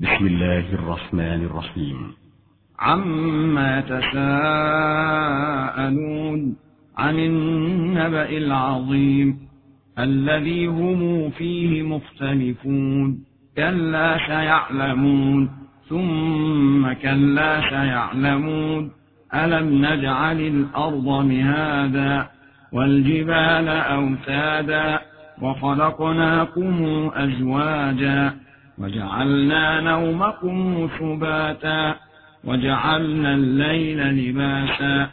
بسم الله الرحمن الرحيم. عما يتساءلون عن النبأ العظيم الذي هم فيه مختلفون كلا سيعلمون ثم كلا سيعلمون ألم نجعل الأرض مهادا والجبال أوتادا وخلقناكم أزواجا وجعلنا نومكم سباتا وجعلنا الليل لباسا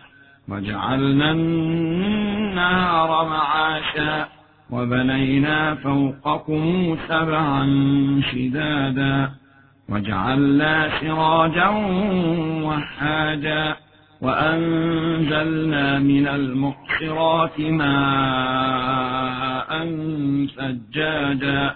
وجعلنا النهار معاشا وبنينا فوقكم سبعا شدادا وجعلنا سراجا وحاجا وأنزلنا من المعصرات ماء سجاجا.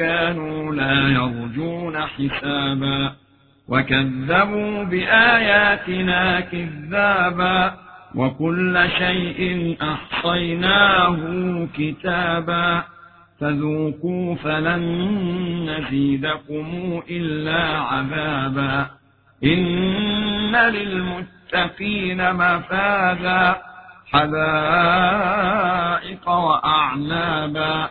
كانوا لا يرجون حسابا وكذبوا بآياتنا كذابا وكل شيء أحصيناه كتابا فذوقوا فلن نزيدكم إلا عذابا إن للمتقين مفازا حدائق وأعنابا